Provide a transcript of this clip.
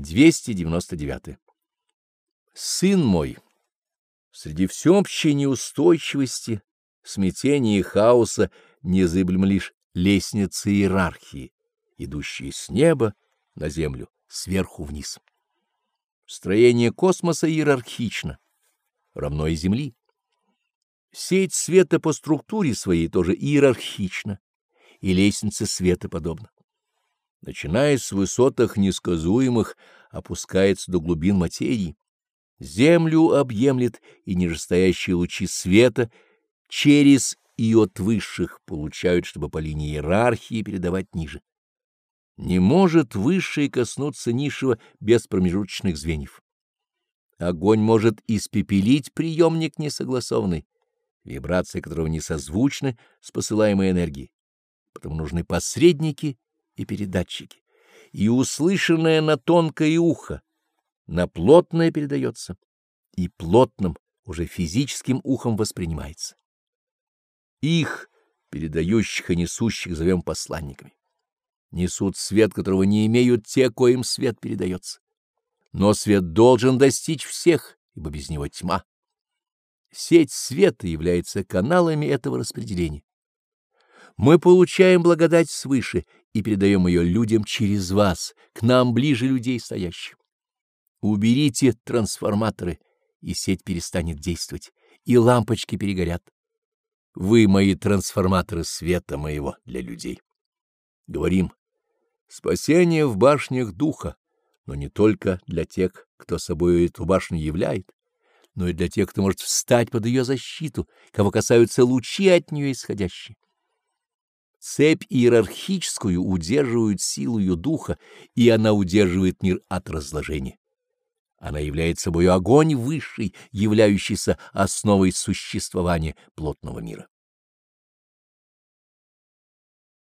299. Сын мой, среди всеобщей неустойчивости, смятения и хаоса незыблем лишь лестница иерархии, идущая с неба на землю, сверху вниз. Строение космоса иерархично, равно и Земли. Сеть света по структуре своей тоже иерархична, и лестница света подобна. Начиная с высотах несказуемых, опускается до глубин материи. Землю объемлет и нижестоящие лучи света через и от высших получают, чтобы по линии иерархии передавать ниже. Не может высшее коснуться низшего без промежуточных звеньев. Огонь может испепелить приемник несогласованный, вибрации которого не созвучны с посылаемой энергией. Потому нужны посредники и передатчики, и услышанное на тонкое ухо, на плотное передается, и плотным, уже физическим ухом воспринимается. Их, передающих и несущих, зовем посланниками. Несут свет, которого не имеют те, коим свет передается. Но свет должен достичь всех, ибо без него тьма. Сеть света является каналами этого распределения. Мы получаем благодать свыше и передаем ее людям через вас, к нам ближе людей стоящих. Уберите трансформаторы, и сеть перестанет действовать, и лампочки перегорят. Вы мои трансформаторы света моего для людей. Говорим, спасение в башнях духа, но не только для тех, кто собой эту башню являет, но и для тех, кто может встать под ее защиту, кого касаются лучи от нее исходящие. Цепь иерархическую удерживает силою духа, и она удерживает мир от разложения. Она является собой огонь высший, являющийся основой существования плотного мира.